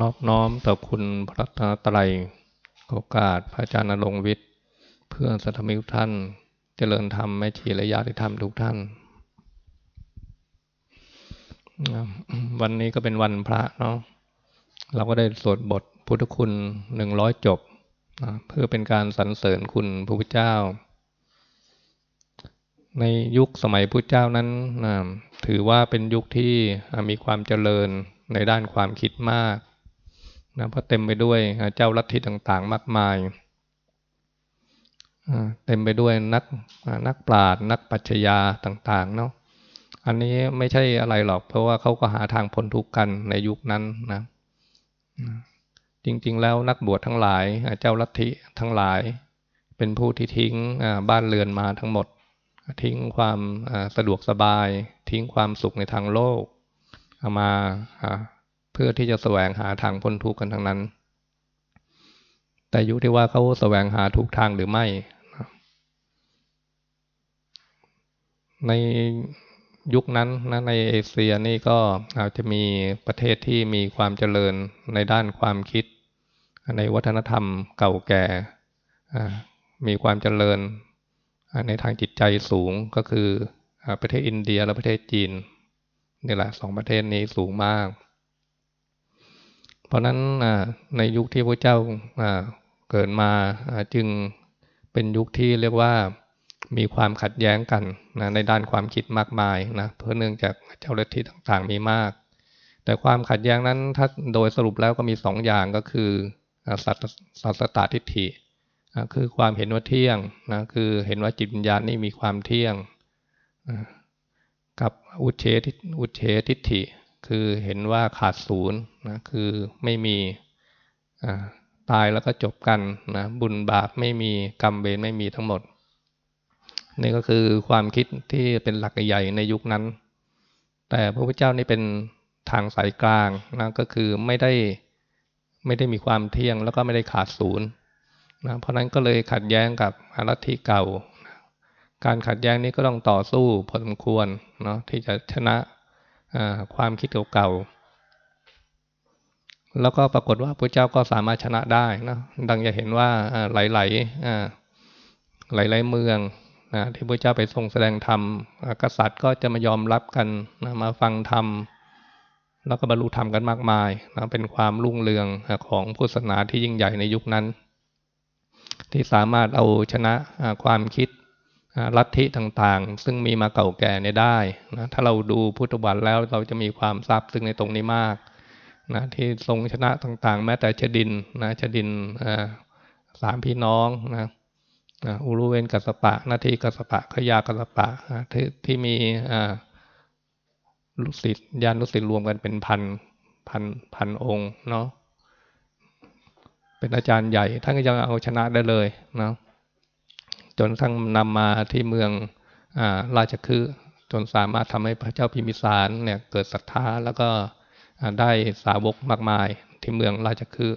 นอบน้อมต่อคุณพระตนตรัยโอกาสพระอาจารย์นรงค์วิทย์ เพื่อนสัตมิทุกท่าน เจริญธรรมแม่ชีและญาติธรรมทุกท่าน วันนี้ก็เป็นวันพระเนาะเราก็ได้สวดบทพุทธคุณหนึ่งร้อยจบเพื่อเป็นการสรรเสริญคุณพระพุทธเจ้า ในยุคสมัยพุทธเจ้านั้นถือว่าเป็นยุคที่มีความเจริญในด้านความคิดมาก นะเพราะเต็มไปด้วยเจ้าลัทธิต่างๆ มากมายเต็มไปด้วยนักนักปราชญ์นักปัชญาต่าง ๆ เนาะอันนี้ไม่ใช่อะไรหรอก เพราะว่าเขาก็หาทางพ้นทุกข์กันในยุคนั้นนะจริง ๆ แล้วนักบวชทั้งหลายเจ้าลัทธิทั้งหลาย เป็นผู้ที่ทิ้งบ้านเรือนมาทั้งหมด ทิ้งความสะดวกสบาย ทิ้งความสุขในทางโลกมา เพื่อที่จะแสวงหาทางพ้นทุกข์กันทั้งนั้น แต่ยุที่ว่าเขาแสวงหาทุกทางหรือไม่ในยุคนั้นนะในเอเชียนี่ก็อาจจะมีประเทศที่มีความเจริญในด้านความคิด ในวัฒนธรรมเก่าแก่ มีความเจริญในทางจิตใจสูงก็คือประเทศอินเดียและประเทศจีนนี่แหละสองประเทศนี้สูงมาก เพราะนั้นในยุคที่พระเจ้าเกิดมาจึงเป็นยุคที่เรียกว่ามีความขัดแย้งกันนะในด้านความคิดมากมายนะเพราะเนื่องจากเจ้าลัทธิต่างๆ มีมาก แต่ความขัดแย้งนั้นถ้าโดยสรุปแล้วก็มีสองอย่างก็คือสัตสัตตทิฏฐิคือความเห็นว่าเที่ยงนะคือเห็นว่าจิตวิญญาณนี่มีความเที่ยง กับอุเฉทิอุเฉทิฏฐิ คือเห็นว่าขาดศูนย์นะคือไม่มีตายแล้วก็จบกันนะบุญบาปไม่มีกรรมเวรไม่มีทั้งหมด นี่ก็คือความคิดที่เป็นหลักใหญ่ในยุคนั้น แต่พระพุทธเจ้านี่เป็นทางสายกลางนะก็คือไม่ได้ไม่ได้มีความเที่ยงแล้วก็ไม่ได้ขาดศูนย์นะเพราะนั้นก็เลยขัดแย้งกับอรัติเก่า การขัดแย้งนี้ก็ต้องต่อสู้พอสมควรเนาะที่จะชนะ ความคิดเก่าๆ แล้วก็ปรากฏว่าพระเจ้าก็สามารถชนะได้นะดังจะเห็นว่าหลายๆหลายๆเมืองนะที่พระเจ้าไปทรงแสดงธรรมกษัตริย์ก็จะมายอมรับกันนะมาฟังธรรม แล้วก็บรรลุธรรมกันมากมายนะเป็นความรุ่งเรืองของพุทธศาสนาที่ยิ่งใหญ่ในยุคนั้น ที่สามารถเอาชนะความคิด ลัทธิต่างๆ ซึ่งมีมาเก่าแก่เนี่ยได้นะถ้าเราดูพุทธวันแล้วเราจะมีความทราบซึ่งในตรงนี้มากนะที่ทรงชนะต่างๆ แม้แต่ชดินนะชดินสามพี่น้องนะอุรุเวนกัสปะ นาทีกัสปะขยากัสปะที่ที่มีลูกศิษย์ญาณลูกศิษย์รวมกันเป็นพันพันพันองค์เนาะเป็นอาจารย์ใหญ่ท่านก็ยังเอาชนะได้เลยเนาะ จนทั้งนำมาที่เมืองอราชคือจนสามารถทำให้พระเจ้าพิมิสารเนี่ยเกิดศรัทธาแล้วก็ได้สาวกมากมายที่เมืองราชคือ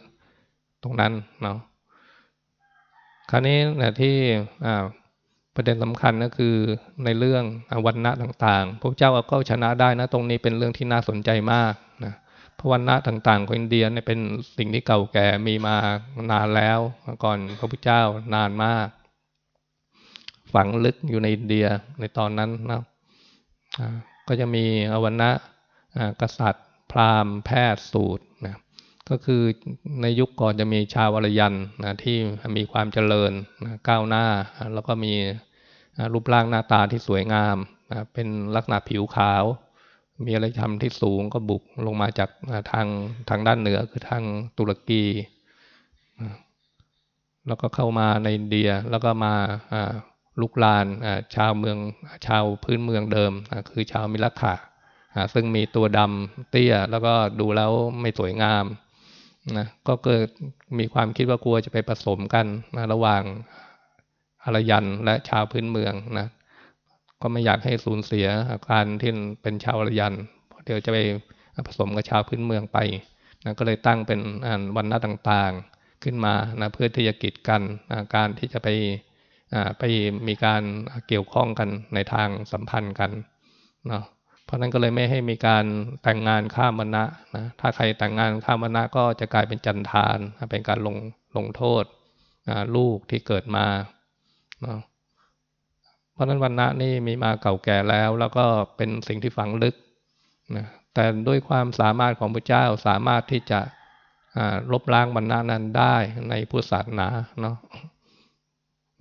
ตรงนั้นเนาะคราวนี้เนี่ยที่ประเด็นสำคัญก็คือในเรื่องวันณะต่างๆ พระเจ้าก็ชนะได้นะตรงนี้เป็นเรื่องที่น่าสนใจมากนะเพราะวันณะต่างๆของอินเดียเนี่ยเป็นสิ่งที่เก่าแก่มีมานานแล้วก่อนพระพุทธเจ้านานมาก ฝังลึกอยู่ในอินเดียในตอนนั้นนะก็จะมีอวันนะกษัตริย์ พราหมณ์ แพทย์สูตรนะก็คือในยุคก่อนจะมีชาวอรยันนะที่มีความเจริญนะก้าวหน้า แล้วก็มีรูปร่างหน้าตาที่สวยงามนะเป็นลักษณะผิวขาว มีอะไรทำที่สูงก็บุกลงมาจากทางทางด้านเหนือคือทางตุรกี แล้วก็เข้ามาในอินเดียแล้วก็มา ลุกลานชาวเมืองชาวพื้นเมืองเดิม คือชาวมิลขะซึ่งมีตัวดำเตี้ยแล้วก็ดูแล้วไม่สวยงามนะก็เกิดมีความคิดว่ากลัวจะไปผสมกันนะระหว่างอารยันและชาวพื้นเมืองนะก็ไม่อยากให้สูญเสียอาการที่เป็นชาวอารยันเดี๋ยวจะไปผสมกับชาวพื้นเมืองไปนะก็เลยตั้งเป็นวันนัต่างๆขึ้นมานะเพื่อที่จะกีดกันการที่จะไป ไปมีการเกี่ยวข้องกันในทางสัมพันธ์กันเนาะเพราะนั้นก็เลยไม่ให้มีการแต่งงานข้ามวรรณะนะถ้าใครแต่งงานข้ามวรรณะก็จะกลายเป็นจันทานเป็นการลงลงโทษลูกที่เกิดมาเนาะเพราะนั้นวรรณะนี่มีมาเก่าแก่แล้ว แล้วก็เป็นสิ่งที่ฝังลึกนะแต่ด้วยความสามารถของพระเจ้าสามารถที่จะลบล้างวรรณะนั้นได้ในพุทธศาสนาเนาะ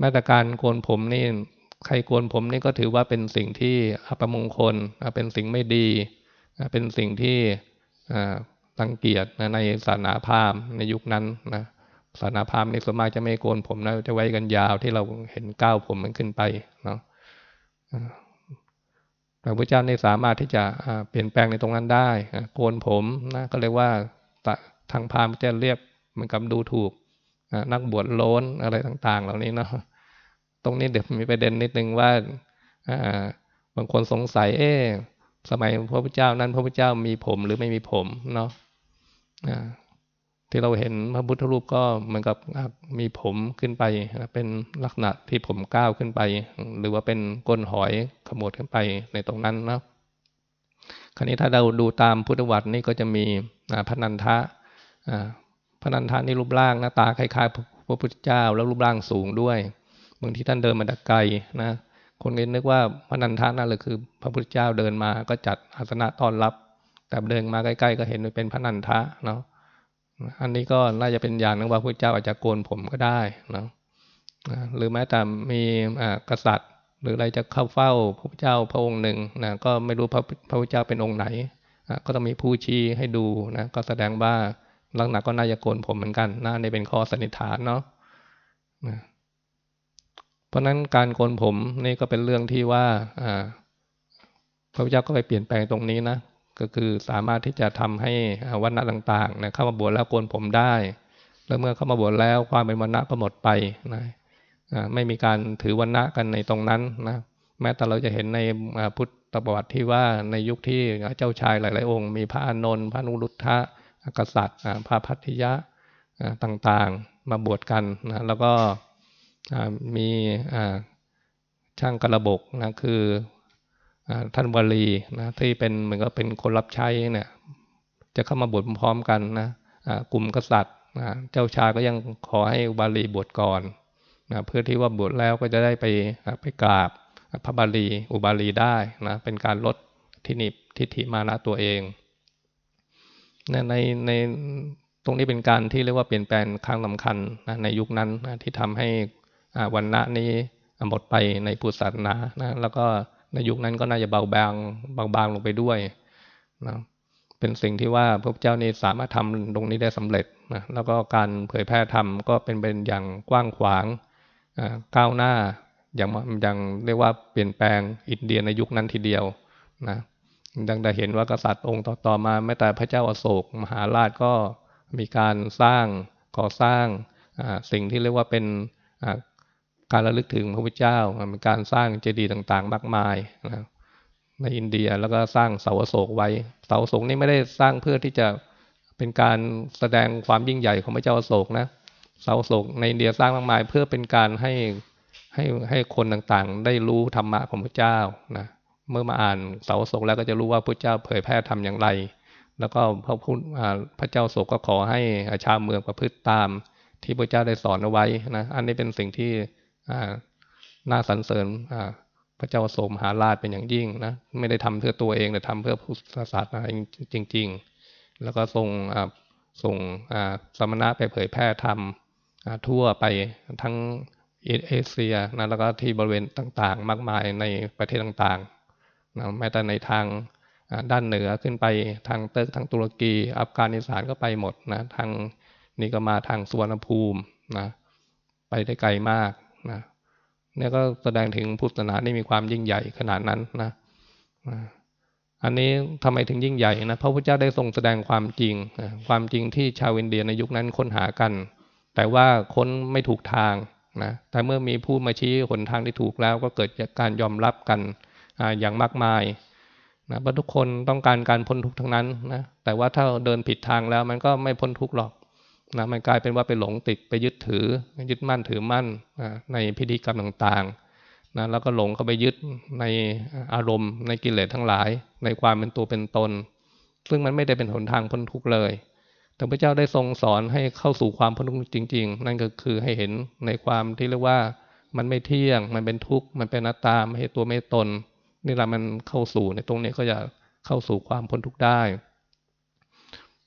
ม้แต่การโกนผมนี่ใครโกนผมนี่ก็ถือว่าเป็นสิ่งที่อัปมงคลเป็นสิ่งไม่ดี เป็นสิ่งที่ตังเกียรติในศาสนาพราหมณ์ในยุคนั้นนะศาสนาพราหมณ์ในสมัยจะไม่โกนผมนะจะไว้กันยาวที่เราเห็นก้าวผมมันขึ้นไปเนาะพระพุทธเจ้านี่สามารถที่จะเปลี่ยนแปลงในตรงนั้นได้โกนผมนะก็เรียกว่าทางพราหมณ์จะเรียกเหมือนกับดูถูก นักบวชโล้นอะไรต่าง ๆ เหล่านี้เนาะตรงนี้เดี๋ยวมีประเด็นนิดนึงว่าบางคนสงสัย เอ๊สมัยพระพุทธเจ้านั้น พระพุทธเจ้ามีผมหรือไม่มีผมเนาะที่เราเห็นพระพุทธรูปก็เหมือนกับมีผมขึ้นไปเป็นลักษณะที่ผมก้าวขึ้นไป หรือว่าเป็นก้นหอยขมวดขึ้นไปในตรงนั้นนะคราวนี้ถ้าเราดูตามพุทธวัตรนี่ก็จะมีพระนันทะ พระนันทะนี่รูปร่างหน้าตาคล้ายๆพระพุทธเจ้า แล้วรูปร่างสูงด้วยบางที่ท่านเดินมาดักไกลนะคนก็นึกว่าพระนันทะนั่นแหละคือ พระพุทธเจ้าเดินมาก็จัดอาสนะต้อนรับ แต่เดินมาใกล้ๆ ก็เห็นเป็นพระนันทะเนาะอันนี้ก็น่าจะเป็นอย่างนึงว่าพระเจ้าอาจจะโกนผมก็ได้นะหรือแม้แต่มีกษัตริย์ หรืออะไรจะเข้าเฝ้าพระเจ้าพระองค์หนึ่งนะก็ไม่รู้พระพระพุทธเจ้าเป็นองค์ไหน ก็ต้องมีผู้ชี้ให้ดูนะก็แสดงว่า ลักษณะก็น่าจะโกนผมเหมือนกันนะในเป็นข้อสันนิษฐานเนาะเพราะนั้นการโกนผมนี่ก็เป็นเรื่องที่ว่าพระพุทธเจ้าก็ไปเปลี่ยนแปลงตรงนี้นะก็คือสามารถที่จะทำให้วันณะต่างๆนะเข้ามาบวชแล้วโกนผมได้ แล้วเมื่อเข้ามาบวชแล้วความเป็นวันณะก็หมดไปนะไม่มีการถือวันณะกันในตรงนั้นนะแม้แต่เราจะเห็นในพุทธประวัติที่ว่าในยุคที่เจ้าชายหลาย ๆ องค์ มีพระอานนท์พระนุรุทธะ กษัตริย์พระพัทยะต่างๆมาบวชกันนะแล้วก็มีช่างกระบกนะคือท่านวลีนะที่เป็นเหมือนกับเป็นคนรับใช้เนี่ยจะเข้ามาบวชพร้อมกันนะกลุ่มกษัตริย์นะเจ้าชายก็ยังขอให้อุบาลีบวชก่อนนะเพื่อที่ว่าบวชแล้วก็จะได้ไปไปกราบพระบาลีอุบาลีได้นะเป็นการลดทิฏฐิทิฏฐิมานะตัวเอง ในในตรงนี้เป็นการที่เรียกว่าเปลี่ยนแปลงครั้งสาคัญนะในยุคนั้นนะที่ทำให้วันณะนี้หมดไปในพุทธศาสนานะแล้วก็ในยุคนั้นก็น่าจะเบาบางเบาบางลงไปด้วยนะเป็นสิ่งที่ว่าพระเจ้านี่สามารถทำตรงนี้ได้สำเร็จนะแล้วก็การเผยแพร่ธรรมก็เป็นเป็นอย่างกว้างขวางก้าวหน้าอย่างอย่างเรียกว่าเปลี่ยนแปลงอินเดียในยุคนั้นทีเดียวนะ ดังได้เห็นว่ากษัตริย์องค์ต่อๆมาแม้แต่พระเจ้าอโศกมหาราชก็มีการสร้างก่อสร้างสิ่งที่เรียกว่าเป็นการระลึกถึงพระพุทธเจ้าเป็นการสร้างเจดีย์ต่างๆ มากมายนะในอินเดียแล้วก็สร้างเสาโศกไว้ เสาโศกนี่ไม่ได้สร้างเพื่อที่จะเป็นการแสดงความยิ่งใหญ่ของพระเจ้าโศกนะเสาโศกในอินเดียสร้างมากมาย เพื่อเป็นการให้ให้ให้คนต่างๆ ได้รู้ธรรมะของพระเจ้านะ เมื่อมาอ่านเสาโศกแล้วก็จะรู้ว่าพระเจ้าเผยแพร่ทำอย่างไร แล้วก็พระพุทธพระเจ้าโศกก็ขอให้ชาวเมืองประพฤติตาม ที่พระเจ้าได้สอนเอาไว้นะอันนี้เป็นสิ่งที่น่าสรรเสริญพระเจ้าโสมหาราชเป็นอย่างยิ่งนะไม่ได้ทำเพื่อตัวเองแต่ทำเพื่อพุทธศาสนาจริง ๆ แล้วก็ส่งส่งสมณะไปเผยแพร่ธรรมทั่วไปทั้งเอเชียนะแล้วก็ที่บริเวณต่างๆ มากมายในประเทศต่างๆ แม้แต่ในทางด้านเหนือขึ้นไปทางเติร์กทางตุรกี อัฟกานิสถานก็ไปหมดนะทางนี่ก็มาทางสุวรรณภูมินะไปได้ไกลมากนะนี่ก็แสดงถึงพุทธศาสนานี่มีความยิ่งใหญ่ขนาดนั้นนะอันนี้ทำไมถึงยิ่งใหญ่นะพระพุทธเจ้าได้ทรงแสดงความจริง ความจริงที่ชาวอินเดียในยุคนั้นค้นหากัน แต่ว่าค้นไม่ถูกทางนะแต่เมื่อมีผู้มาชี้หนทางที่ถูกแล้วก็เกิดจากการยอมรับกัน อย่างมากมายนะเพราะทุกคนต้องการการพ้นทุกข์ทั้งนั้นนะแต่ว่าถ้าเดินผิดทางแล้วมันก็ไม่พ้นทุกข์หรอกนะมันกลายเป็นว่าไปหลงติดไปยึดถือ ยึดมั่นถือมั่นนะในพิธีกรรมต่างๆนะแล้วก็หลงเข้าไปยึดในอารมณ์ ในกิเลสทั้งหลาย ในความเป็นตัวเป็นตน ซึ่งมันไม่ได้เป็นหนทางพ้นทุกข์เลยแต่พระเจ้าได้ทรงสอนให้เข้าสู่ความพ้นทุกข์จริง ๆ นั่นก็คือให้เห็นในความที่เรียกว่ามันไม่เที่ยง มันเป็นทุกข์ มันเป็นนัตตาไม่ใช่ตัวไม่ตน นี่แหละมันเข้าสู่ในตรงนี้ก็จะเข้าสู่ความพ้นทุกข์ได้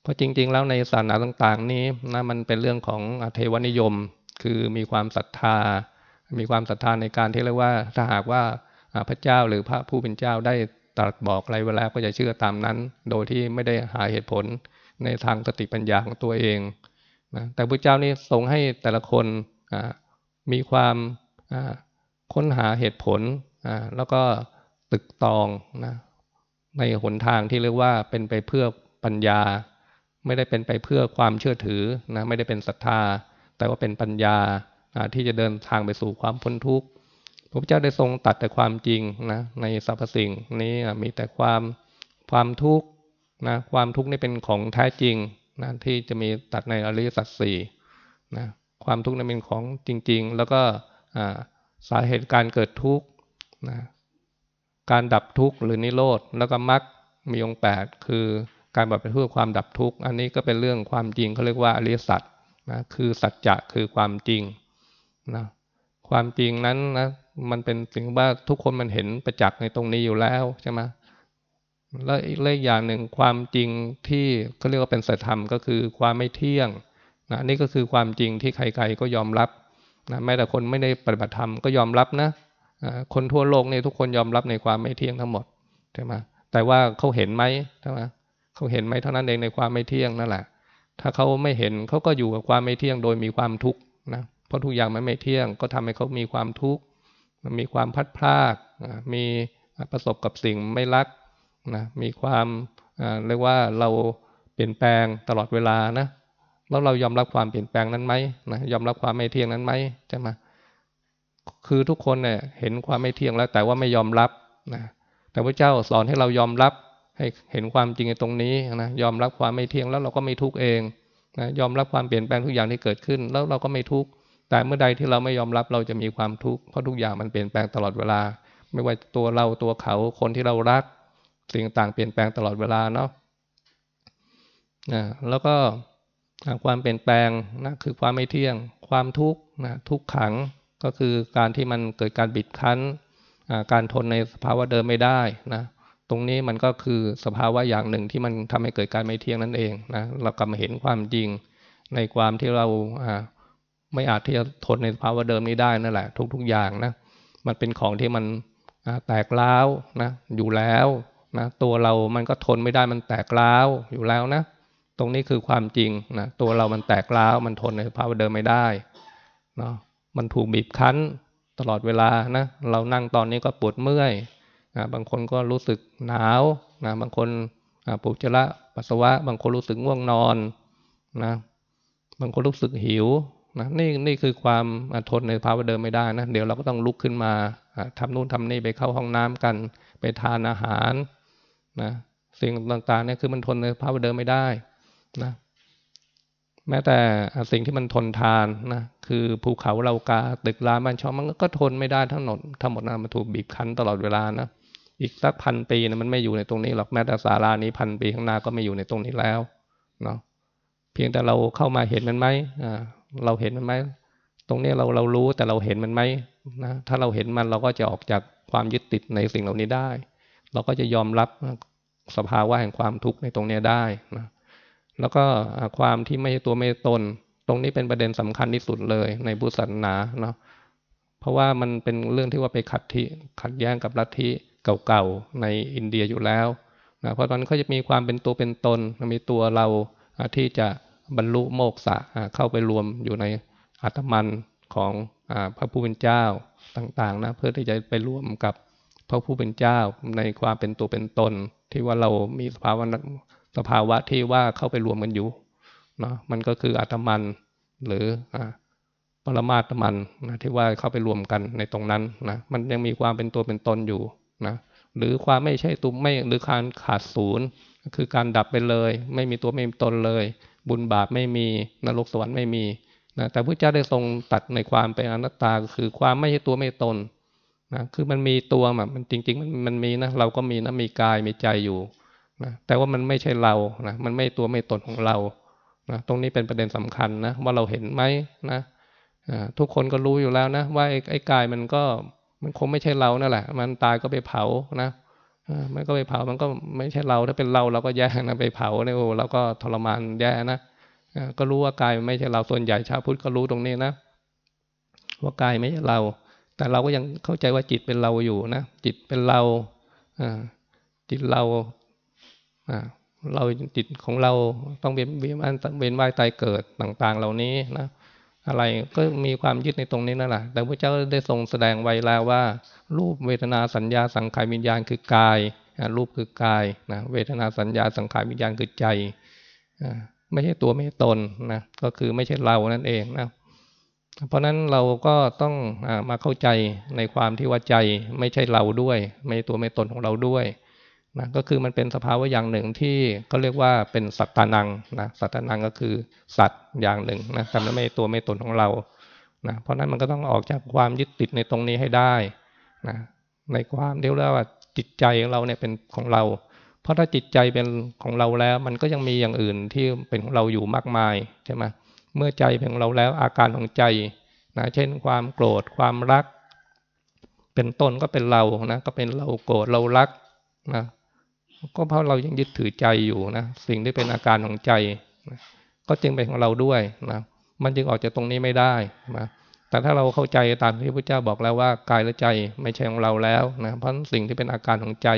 เพราะจริง ๆ แล้วในศาสนาต่างๆ นี้นะมันเป็นเรื่องของเทวนิยม คือมีความศรัทธา มีความศรัทธาในการที่เรียกว่าถ้าหากว่าพระเจ้าหรือพระผู้เป็นเจ้าได้ตรัสบอกอะไรเวลาก็จะเชื่อตามนั้น โดยที่ไม่ได้หาเหตุผลในทางสติปัญญาของตัวเองนะแต่พระเจ้านี่ทรงให้แต่ละคนมีความค้นหาเหตุผลแล้วก็ ตึกตองนะในหนทางที่เรียกว่าเป็นไปเพื่อปัญญา ไม่ได้เป็นไปเพื่อความเชื่อถือนะไม่ได้เป็นศรัทธา แต่ว่าเป็นปัญญาที่จะเดินทางไปสู่ความพ้นทุกข์พระพุทธเจ้าได้ทรงตัดแต่ความจริงนะในสรรพสิ่งนี้มีแต่ความความทุกข์นะความทุกข์นี่เป็นของแท้จริงนะที่จะมีตัดในอริยสัจสี่นะความทุกข์นั้นเป็นของจริง ๆ แล้วก็สาเหตุการเกิดทุกข์นะ การดับทุกข์หรือนิโรธแล้วก็มรรคมีองค์แปดคือการบัตเพื่อความดับทุกข์อันนี้ก็เป็นเรื่องความจริงเขาเรียกว่าอริยสัจนะคือสัจจะคือความจริงนะความจริงนั้นนะมันเป็นสิ่งว่าทุกคนมันเห็นประจักษ์ในตรงนี้อยู่แล้วใช่ไหมแล้วอีกเรื่องอย่างหนึ่งความจริงที่เขาเรียกว่าเป็นสัจธรรมก็คือความไม่เที่ยงนะนี่ก็คือความจริงที่ใครๆก็ยอมรับนะแม้แต่คนไม่ได้ปฏิบัติธรรมก็ยอมรับนะ คนทั่วโลกเนี่ยทุกคนยอมรับในความไม่เที่ยงทั้งหมดใช่ไหมแต่ว่าเขาเห็นไหมใช่ไหมเขาเห็นไหมเท่านั้นเองในความไม่เที่ยงนั่นแหละ ถ้าเขาไม่เห็นเขาก็อยู่กับความไม่เที่ยงโดยมีความทุกข์นะเพราะทุกอย่างมันไม่เที่ยง ก็ทำให้เขามีความทุกข์มีความพัดพลากมีประสบกับสิ่งไม่รักนะมีความเรียกว่าเราเปลี่ยนแปลงตลอดเวลานะแล้วเรายอมรับความเปลี่ยนแปลงนั้นไหมนะยอมรับความไม่เที่ยงนั้นไหมใช่ไหม คือทุกคนเนี่ยเห็นความไม่เที่ยงแล้ว แต่ว่าไม่ยอมรับนะแต่พระเจ้าสอนให้เรายอมรับให้เห็นความจริงในตรงนี้นะยอมรับความไม่เที่ยงแล้วเราก็ไม่ทุกข์เองนะยอมรับความเปลี่ยนแปลงทุกอย่างที่เกิดขึ้น แล้วเราก็ไม่ทุกข์แต่เมื่อใดที่เราไม่ยอมรับเราจะมีความทุกข์เพราะทุกอย่างมันเปลี่ยนแปลงตลอดเวลา ไม่ว่าตัวเราตัวเขาคนที่เรารัก สิ่งต่างเปลี่ยนแปลงตลอดเวลาเนาะนะแล้วก็ความเปลี่ยนแปลงนะคือความไม่เที่ยง ความทุกข์นะทุกขัง ก็คือการที่มันเกิดการบิดคั้น การทนในสภาวะเดิมไม่ได้นะตรงนี้มันก็คือสภาวะอย่างหนึ่งที่มันทำให้เกิดการไม่เที่ยงนั่นเองนะเรากลับมาเห็นความจริงในความที่เราไม่อาจที่จะทนในสภาวะเดิมนี้ได้นั่นแหละ ทุกๆอย่างนะมันเป็นของที่มันแตกล้าวนะอยู่แล้วนะตัวเรามันก็ทนไม่ได้มันแตกล้าวอยู่แล้วนะตรงนี้คือความจริงนะตัวเรามันแตกล้าวมันทนในสภาวะเดิมไม่ได้เนาะ มันถูกบีบคั้นตลอดเวลานะ เรานั่งตอนนี้ก็ปวดเมื่อยนะบางคนก็รู้สึกหนาวนะบางคนปวดจระปัสสาวะ บางคนรู้สึกง่วงนอนนะบางคนรู้สึกหิวนะนี่นี่คือความทนในภาวะเดิมไม่ได้นะ เดี๋ยวเราก็ต้องลุกขึ้นมาทำนู่นทำนี่ไปเข้าห้องน้ำกัน ไปทานอาหารนะสิ่งต่างๆเนี่ยคือมันทนในภาวะเดิมไม่ได้นะ แม้แต่สิ่งที่มันทนทานนะคือภูเขาเรากาตึกรามบ้านช่องมันก็ทนไม่ได้ทั้งหมดทั้งหมดนะมันถูกบีบคั้นตลอดเวลานะอีกสักพันปีนะมันไม่อยู่ในตรงนี้หรอกแม้แต่ศาลานี้พันปีข้างหน้าก็ไม่อยู่ในตรงนี้แล้วเนาะเพียงแต่เราเข้ามาเห็นมันไหมอ่าเราเห็นมันไหมตรงนี้เราเรารู้แต่เราเห็นมันไหมนะถ้าเราเห็นมันเราก็จะออกจากความยึดติดในสิ่งเหล่านี้ได้ เราก็จะยอมรับสภาวะแห่งความทุกข์ในตรงนี้ได้นะ แล้วก็ความที่ไม่ตัวไม่ตน ตรงนี้เป็นประเด็นสำคัญที่สุดเลยในพุทธศาสนาเนาะเพราะว่ามันเป็นเรื่องที่ว่าไปขัดที่ขัดแย้งกับลัทธิเก่าๆในอินเดียอยู่แล้วนะเพราะตอนนั้นเขาจะมีความเป็นตัวเป็นตนมีตัวเราที่จะบรรลุโมกษะเข้าไปรวมอยู่ในอัตมันของพระผู้เป็นเจ้าต่างๆนะเพื่อที่จะไปรวมกับพระผู้เป็นเจ้าในความเป็นตัวเป็นตน ที่ว่าเรามีสภาวะ สภาวะที่ว่าเข้าไปรวมกันอยู่เนาะมันก็คืออัตมันหรืออปรมาตมันนะที่ว่าเข้าไปรวมกันในตรงนั้นนะมันยังมีความเป็นตัวเป็นตนอยู่นะหรือความไม่ใช่ตุไม่หรือการขาดศูนย์คือการดับไปเลย ไม่มีตัวไม่มีตนเลย บุญบาปไม่มีนรกสวรรค์ไม่มีนะแต่พระเจ้าได้ทรงตัดในความเป็นอนัตตาคือความไม่ใช่ตัวไม่ตนนะคือมันมีตัวมันจริง ๆ มันมันมีนะเราก็มีนะมีกายมีใจอยู่ นะแต่ว่ามันไม่ใช่เรานะมันไม่ตัวไม่ตนของเรานะตรงนี้เป็นประเด็นสำคัญนะว่าเราเห็นไหมนะทุกคนก็รู้อยู่แล้วนะว่าไอ้กายมันก็มันคงไม่ใช่เรานั่นแหละ มันตายก็ไปเผานะมันก็ไปเผามันก็ไม่ใช่เราถ้าเป็นเราเราก็แย่นะไปเผาเนี่ยโอ้เราก็ทรมานแย่นะก็รู้ว่ากายไม่ใช่เราส่วนใหญ่ชาวพุทธก็รู้ตรงนี้นะว่ากายไม่ใช่เรา แต่เราก็ยังเข้าใจว่าจิตเป็นเราอยู่นะจิตเป็นเราจิตเรา เราจิตของเราต้องเวียนเวียนเวียนว่ายตายเกิดต่าง ๆ เหล่านี้นะอะไรก็มีความยึดในตรงนี้นั่นแหละแต่พระเจ้าได้ทรงแสดงไว้แล้วว่า รูปเวทนาสัญญาสังขารวิญญาณคือกายรูปคือกายนะเวทนาสัญญาสังขารวิญญาณคือใจไม่ใช่ตัวไม่ใช่ตนนะก็คือไม่ใช่เรานั่นเองนะเพราะนั้นเราก็ต้องอมาเข้าใจในความที่ว่าใจไม่ใช่เราด้วย ไม่ตัวไม่ตนของเราด้วย นะก็คือมันเป็นสภาวะอย่างหนึ่งที่ก็เรียกว่าเป็นสัตตานังนะสัตตานังก็คือสัตว์อย่างหนึ่งนะแต่ไม่ตัวไม่ตนของเรานะเพราะนั้นมันก็ต้องออกจากความยึดติดในตรงนี้ให้ได้นะในความเรียกว่าจิตใจของเราเนี่ยเป็นของเรา เพราะถ้าจิตใจเป็นของเราแล้ว มันก็ยังมีอย่างอื่นที่เป็นของเราอยู่มากมายใช่ไหมเมื่อใจเป็นของเราแล้วอาการของใจนะเช่น ความโกรธความรัก เป็นต้นก็เป็นเรานะก็เป็นเราโกรธเรารักนะ ก็เพราะเรายังยึดถือใจอยู่นะสิ่งที่เป็นอาการของใจนะก็จึงเป็นของเราด้วยนะมันจึงออกจากตรงนี้ไม่ได้นะแต่ถ้าเราเข้าใจตามที่พระเจ้าบอกแล้วว่ากายและใจไม่ใช่ของเราแล้วนะเพราะสิ่งที่เป็นอาการของใจ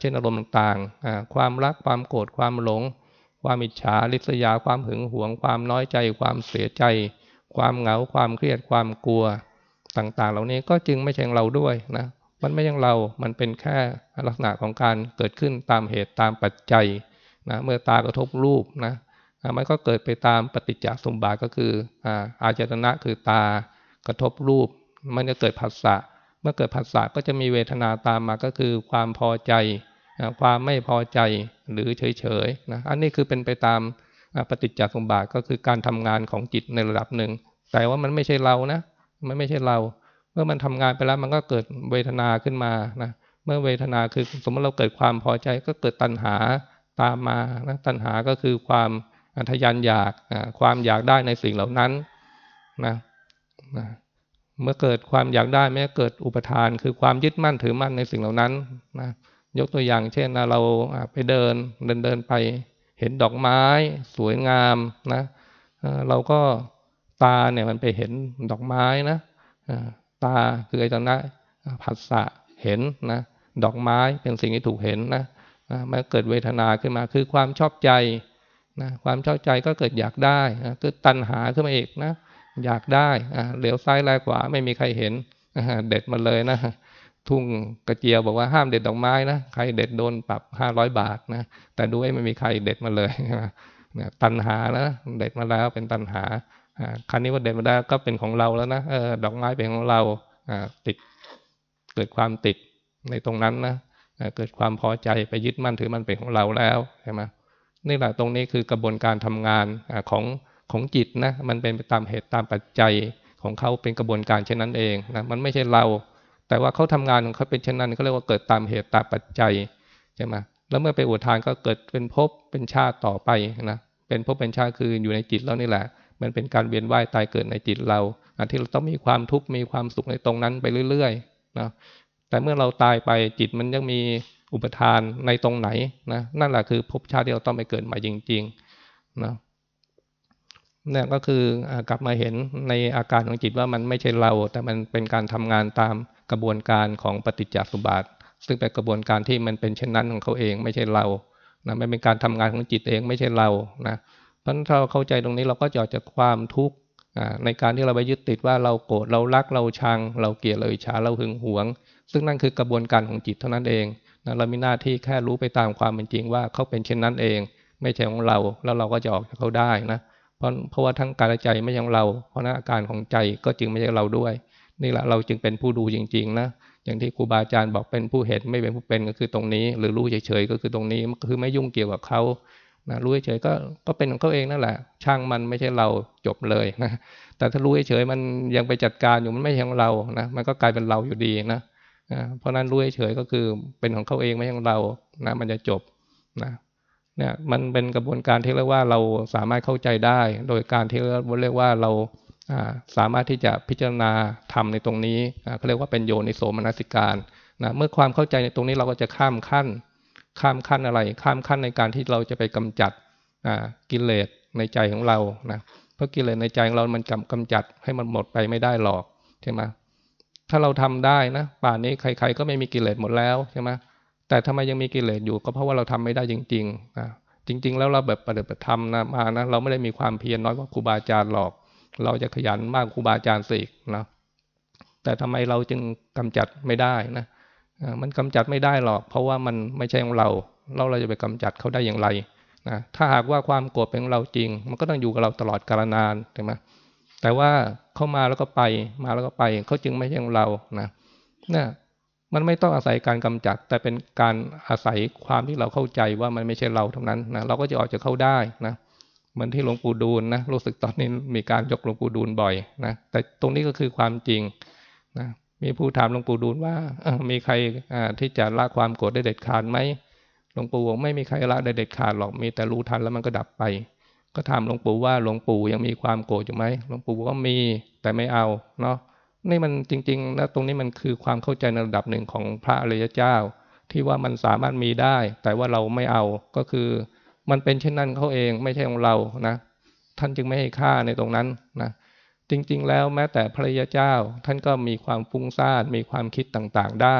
เช่นอารมณ์ต่างๆ ความรักความโกรธความหลง ความอิจฉาริษยาความหึงหวง ความน้อยใจ ความเสียใจ ความเหงาความเครียดความกลัวต่างๆ เหล่านี้ก็จึงไม่ใช่ของเราด้วยนะ มันไม่ยังเรา มันเป็นแค่ลักษณะของการเกิดขึ้นตามเหตุตามปัจจัยนะเมื่อตากระทบรูปนะมันก็เกิดไปตามปฏิจจสมบัติก็คืออาจตนะคือตากระทบรูป มันจะเกิดผัสสะเมื่อเกิดผัสสะก็จะมีเวทนาตามมาก็คือความพอใจ ความไม่พอใจหรือเฉยๆนะอันนี้คือเป็นไปตามปฏิจจสมบัติก็คือการทำงานของจิตในระดับหนึ่งแต่ว่ามันไม่ใช่เรานะมันไม่ใช่เรา มื่อมันทำงานไปแล้วมันก็เกิดเวทนาขึ้นมานะเมื่อเวทนาคือสมมติเราเกิดความพอใจก็เกิดตัณหาตามมานะตัณหาก็คือความทยานอยากความอยากได้ในสิ่งเหล่านั้นนะนะเมื่อเกิดความอยากได้แม้เกิดอุปทาน คือความยึดมั่นถือมั่นในสิ่งเหล่านั้นนะยกตัวอย่างเช่นเราไปเดินเดินเดินไป เห็นดอกไม้ สวยงามนะเราก็ตาเนี่ยมันไปเห็นดอกไม้นะ ตาคือไอ้ตนะผัสสะเห็นนะดอกไม้เป็นสิ่งที่ถูกเห็นนะมันเกิดเวทนาขึ้นมาคือความชอบใจนะความชอบใจก็เกิดอยากได้นะคือตัณหาขึ้นมาอีกนะอยากได้เหลียวซ้ายแลขวาไม่มีใครเห็นเด็ดมาเลยนะทุ่งกระเจียวบอกว่าห้ามเด็ดดอกไม้นะใครเด็ดโดนปรับห้าร้อยบาทนะแต่ดูไอ้ไม่มีใครเด็ดมาเลยนะตัณหานะเด็ดมาแล้วเป็นตัณหา ครั้นี้ว่าเด็ดมาได้ก็เป็นของเราแล้วนะเออดอกไม้เป็นของเราติดเกิดความติดในตรงนั้นนะเกิดความพอใจไปยึดมั่นถือมันเป็นของเราแล้วใช่ไหมนี่แหละตรงนี้คือกระบวนการทำงานของของจิตนะมันเป็นไปตามเหตุตามปัจจัยของเขาเป็นกระบวนการเช่นนั้นเองนะมันไม่ใช่เรา แต่ว่าเขาทำงานของเขาเป็นเช่นนั้นเขาเรียกว่าเกิดตามเหตุตามปัจจัยใช่ไหมแล้วเมื่อไปอุทานก็เกิดเป็นภพเป็นชาติต่อไปนะเป็นภพเป็นชาติคืออยู่ในจิตแล้วนี่แหละ มันเป็นการเวียนว่ายตายเกิดในจิตเราที่เราต้องมีความทุกข์มีความสุขในตรงนั้นไปเรื่อยๆนะแต่เมื่อเราตายไปจิตมันยังมีอุปทานในตรงไหนนะนั่นแหละคือภพชาติที่เราต้องไปเกิดใหมาจริงๆนะนี่ก็คือกลับมาเห็นในอาการของจิตว่ามันไม่ใช่เรา แต่มันเป็นการทำงานตามกระบวนการของปฏิจจสุบาท ซึ่งเป็นกระบวนการที่มันเป็นเช่นนั้นของเขาเองไม่ใช่เรานะมันเป็นการทำงานของจิตเองไม่ใช่เรานะเพราะถ้าเราเข้าใจตรงนี้เราก็จะออกจากความทุกข์ในการที่เราไปยึดติดว่าเราโกรธเรารักเราชัง เราเกลียดเราอิจฉาเราหึงหวง ซึ่งนั่นคือกระบวนการของจิตเท่านั้นเองนะเรามีหน้าที่แค่รู้ไปตามความเป็นจริงว่าเขาเป็นเช่นนั้นเอง ไม่ใช่ของเราแล้วเราก็จะออกจากเขาได้นะเพราะเพราะว่าทั้งกายและใจไม่ใช่ของเรา เพราะนั้นอาการของใจก็จึงไม่ใช่เราด้วย นี่แหละเราจึงเป็นผู้ดูจริงๆนะอย่างที่ครูบาอาจารย์บอกเป็นผู้เห็นไม่เป็นผู้เป็นก็คือตรงนี้ หรือรู้เฉยๆก็คือตรงนี้คือไม่ยุ่งเกี่ยวกับเขา นะรู้เฉยก็ก็เป็นของเขาเองนั่นแหละ ช่างมันไม่ใช่เราจบเลยนะแต่ถ้ารู้เฉยมันยังไปจัดการอยู่มันไม่ใช่ของเรานะมันก็กลายเป็นเราอยู่ดีนะเพราะนั้นรู้เฉยก็คือเป็นของเขาเองไม่ใช่ของเรานะมันจะจบนะเนี่ยมันเป็นกระบวนการที่เรียกว่าเราสามารถเข้าใจได้ โดยการที่เรียกว่าเราสามารถที่จะพิจารณาทำในตรงนี้เขาเรียกว่าเป็นโยนิโสมนสิการนะเมื่อความเข้าใจในตรงนี้เราก็จะข้ามขั้น ข้ามขั้นอะไร ข้ามขั้นในการที่เราจะไปกำจัดกิเลสในใจของเรานะเพราะกิเลสในใจของเรามันกำกำจัดให้มันหมดไปไม่ได้หรอกใช่ไหมถ้าเราทำได้นะป่านนี้ใคร ๆ ก็ไม่มีกิเลสหมดแล้วใช่ไหมแต่ทำไมยังมีกิเลสอยู่ก็เพราะว่าเราทำไม่ได้จริงๆนะจริง ๆ แล้วเราแบบปฏิบัติธรรมนะมานะเราไม่ได้มีความเพียรน้อยกว่าครูบาอาจารย์หรอก เราจะขยันมากครูบาอาจารย์สิกนะแต่ทำไมเราจึงกำจัดไม่ได้นะ มันกำจัดไม่ได้หรอก เพราะว่ามันไม่ใช่ของเรา เราเราจะไปกำจัดเขาได้อย่างไรนะถ้าหากว่าความโกรธเป็นของเราจริง มันก็ต้องอยู่กับเราตลอดกาลนานใช่ไหมแต่ว่าเข้ามาแล้วก็ไปมาแล้วก็ไปเขาจึงไม่ใช่ของเรานะเนี่ยมันไม่ต้องอาศัยการกำจัด แต่เป็นการอาศัยความที่เราเข้าใจว่ามันไม่ใช่เราเท่านั้นนะเราก็จะออกจากเข้าได้นะเหมือนที่หลวงปู่ดูลนะรู้สึกตอนนี้มีการยกหลวงปู่ดูลบ่อยนะแต่ตรงนี้ก็คือความจริงนะ มีผู้ถามหลวงปู่ดูลว่ามีใครที่จะละความโกรธได้เด็ดขาดไหมหลวงปู่บอกไม่มีใครละได้เด็ดขาดหรอกมีแต่รู้ทันแล้วมันก็ดับไป ก็ถามหลวงปู่ว่าหลวงปู่ยังมีความโกรธอยู่ไหมหลวงปู่บอกว่ามีแต่ไม่เอาเนาะนี่มันจริงๆนะตรงนี้มันคือความเข้าใจในระดับหนึ่งของพระอริยเจ้า ที่ว่ามันสามารถมีได้ แต่ว่าเราไม่เอาก็คือ มันเป็นเช่นนั้นเขาเองไม่ใช่ของเรานะ ท่านจึงไม่ให้ค่าในตรงนั้นนะ จริง ๆ แล้วแม้แต่พระริยเจ้า ท่านก็มีความฟุ้งซ่านมีความคิดต่างๆ ได้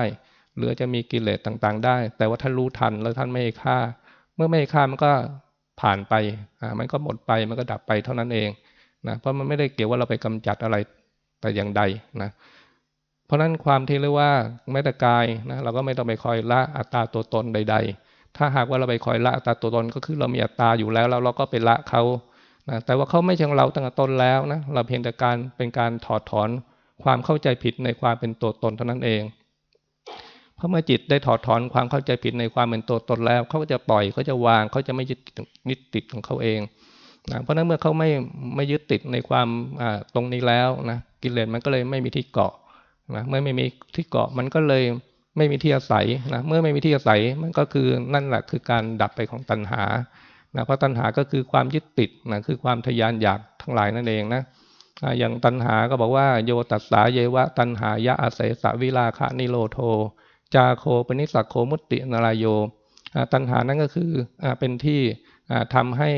หรือจะมีกิเลสต่างๆ ได้ แต่ว่าท่านรู้ทันแล้วท่านไม่ให้ค่า เมื่อไม่ให้ค่ามันก็ผ่านไปอ่ามันก็หมดไปมันก็ดับไปเท่านั้นเองนะเพราะมันไม่ได้เกี่ยวว่าเราไปกำจัดอะไรแต่อย่างใดนะเพราะนั้นความที่เรียกว่าไม่แต่กายนะเราก็ไม่ต้องไปคอยละอัตตาตัวตนใด ๆ ถ้าหากว่าเราไปคอยละอัตตาตัวตนก็คือเรามีอัตตาอยู่แล้วแล้วเราก็ไปละเขา นะแต่ว่าเขาไม่ใช่ของเราตั้งแต่ต้นแล้วนะเราเพียงแต่การเป็นการถอดถอนความเข้าใจผิดในความเป็นตัวตนเท่านั้นเอง เพราะเมื่อจิตได้ถอดถอนความเข้าใจผิดในความเป็นตัวตนแล้วเขาก็จะปล่อยเขาจะวางเขาจะไม่ยึดนิดติดของเขาเองนะเพราะนั้นเมื่อเขาไม่ไม่ยึดติดในความตรงนี้แล้วนะกิเลสมันก็เลยไม่มีที่เกาะนะเมื่อไม่มีที่เกาะมันก็เลยไม่มีที่อาศัยนะเมื่อไม่มีที่อาศัยมันก็คือนั่นแหละคือการดับไปของตัณหา นะเพราะตัณหาก็คือความยึดติดนะคือความทยานอยากทั้งหลายนั่นเองนะอย่างตัณหาก็บอกว่าโยตัสสาเยวะตัณหายะอาศัยสวิลาคะนิโรโท จาโคปนิสักโคมุตตินารายโยตัณหานั่นก็คือเป็นที่ทำให้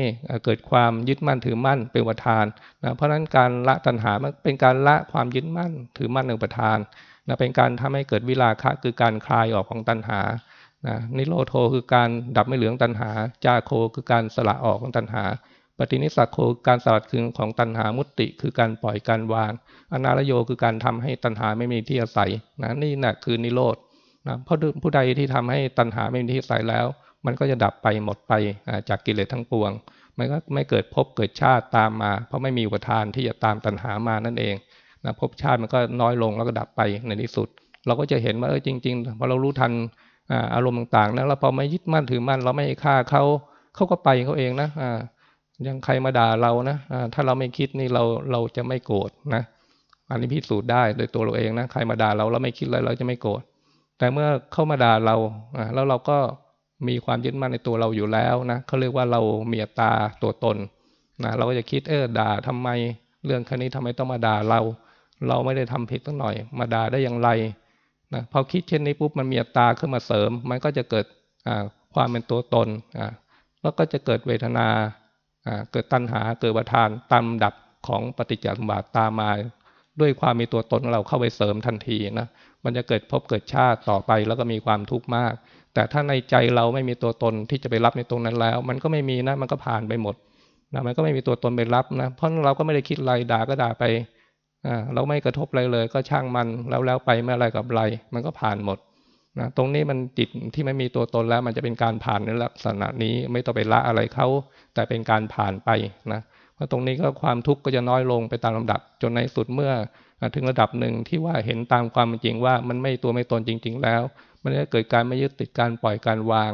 เกิดความยึดมั่นถือมั่นเป็นประธานนะเพราะฉะนั้นการละตัณหาเป็นการละความยึดมั่นถือมั่นเป็นประธานนะเป็นการทำให้เกิดวิราคะคือการคลายออกของตัณหา นะนิโรโทคือการดับไม่เหลืองตัณหา จาโคคือการสละออกของตัณหา ปฏินิสักโคการสลัดคืนของตัณหามุตติ คือการปล่อยการวาง อนารโยคือการทำให้ตัณหาไม่มีที่อาศัยนะนี่นะคือนิโรธนะเพราะผู้ใดที่ทำให้ตัณหาไม่มีที่อาศัยแล้ว มันก็จะดับไปหมดไปจากกิเลสทั้งปวง มันก็ไม่เกิดภพเกิดชาติตามมา เพราะไม่มีอุปทานที่จะตามตัณหามานั่นเองนะภพชาติมันก็น้อยลงแล้วก็ดับไปในที่สุด เราก็จะเห็นว่าเออจริงๆพอเรารู้ทัน อารมณ์ต่างๆนะแล้วพอไม่ยึดมั่นถือมั่นเราไม่ฆ่าเขาเขาก็ไปเขาเองนะยังใครมาด่าเรานะถ้าเราไม่คิดนี่เราเราจะไม่โกรธนะอันนี้พิสูจน์ได้โดยตัวเราเองนะใครมาด่าเราเราไม่คิดอะไรเราจะไม่โกรธแต่เมื่อเข้ามาด่าเราแล้วเราก็มีความยึดมั่นในตัวเราอยู่แล้วนะเขาเรียกว่าเราเมียตาตัวตนนะเราก็จะคิดเออด่าทำไมเรื่องแค่นี้ทำไมต้องมาด่าเรา เราไม่ได้ทำผิดตั้งหน่อย มาด่าได้อย่างไร นะพอคิดเช่นนี้ปุ๊บมันมีตาขึ้นมาเสริม มันก็จะเกิดความเป็นตัวตนแล้วก็จะเกิดเวทนาเกิดตัณหาเกิดประทานตามดับของปฏิจจสมบัติตามมาด้วยความมีตัวตนเราเข้าไปเสริมทันทีนะมันจะเกิดพบเกิดชาติต่อไปแล้วก็มีความทุกข์มาก แต่ถ้าในใจเราไม่มีตัวตนที่จะไปรับในตรงนั้นแล้ว มันก็ไม่มีนะมันก็ผ่านไปหมดนะมันก็ไม่มีตัวตนไปรับนะเพราะเราก็ไม่ได้คิดอะไรด่าก็ด่าไป เราไม่กระทบอะไรเลย ก็ช่างมันแล้วแล้วไปไม่อไรกับไร มันก็ผ่านหมดนะตรงนี้มันจิตที่ไม่มีตัวตนแล้ว มันจะเป็นการผ่านในลักษณะนี้ไม่ต้องไปละอะไรเขาแต่เป็นการผ่านไปนะเพราะตรงนี้ก็ความทุกข์ก็จะน้อยลงไปตามลำดับ จนในสุดเมื่อถึงระดับหนึ่งที่ว่าเห็นตามความจริงว่ามันไม่ตัวไม่ตนจริง ๆ แล้ว มันจะเกิดการไม่ยึดติดการปล่อยการวาง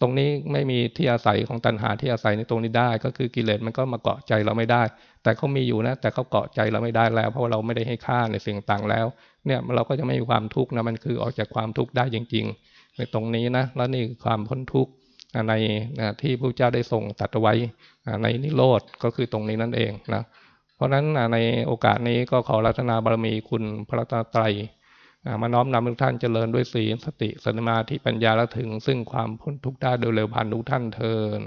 ตรงนี้ไม่มีที่อาศัยของตัณหาที่อาศัยในตรงนี้ได้ ก็คือกิเลสมันก็มาเกาะใจเราไม่ได้ แต่เขามีอยู่นะ แต่เขาเกาะใจเราไม่ได้แล้ว เพราะเราไม่ได้ให้ค่าในสิ่งต่างแล้ว เนี่ยเราก็จะไม่มีความทุกข์นะมันคือออกจากความทุกข์ได้จริง ๆ ในตรงนี้นะแล้วนี่ความพ้นทุกข์ในที่พระเจ้าได้ทรงตัดไว้ในนิโรธก็คือตรงนี้นั่นเองนะเพราะฉะนั้นในโอกาสนี้ก็ขอรัตนาบารมีคุณพระตาไตร มาน้อมนำทุกท่านเจริญด้วยศีลสติสมาทิปัญญาและถึง ซึ่งความพ้นทุกข์ได้โดยเร็วพันทุกท่านเทิน